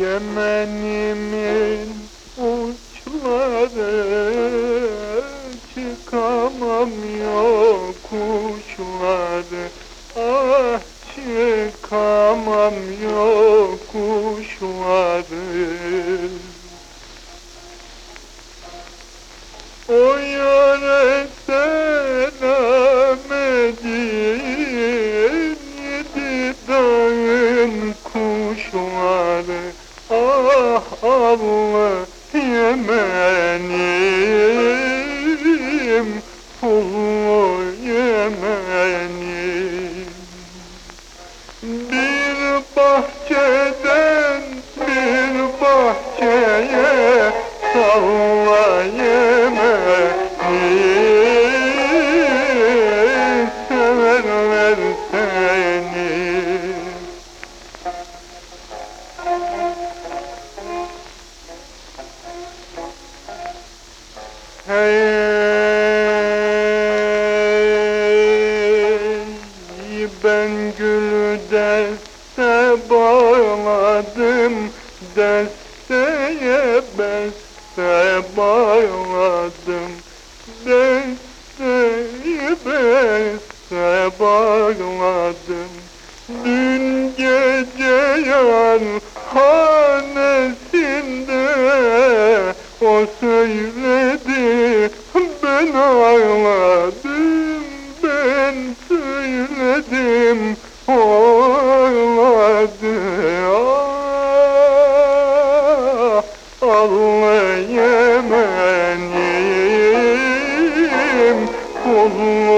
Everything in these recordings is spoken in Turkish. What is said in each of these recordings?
Yemen'imin uçları çıkamam yokuşları. Ah çıkamam yokuşları o yâre selam edin yedi dağın kuşları. Ah Allah Yemenim deste bağladım Desteye beste bağladım Desteyi beste bağladım Dün gece yan hanesinde O söyledi ben ağladım Ben söyledim o Yemen'im Kullu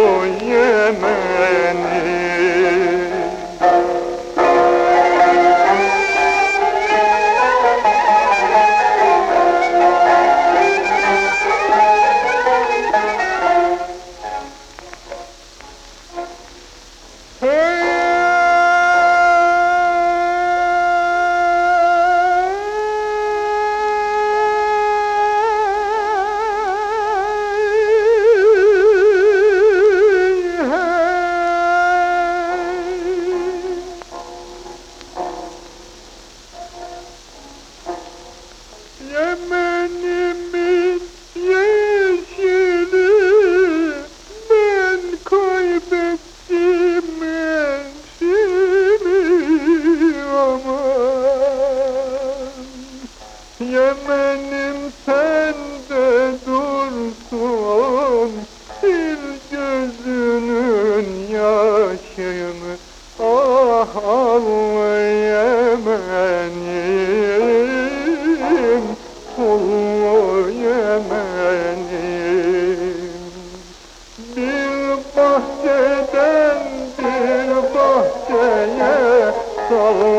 aşığımı ah anlayamadım Kullayamadım Bir bahçeden bir bahçeye sallayamadım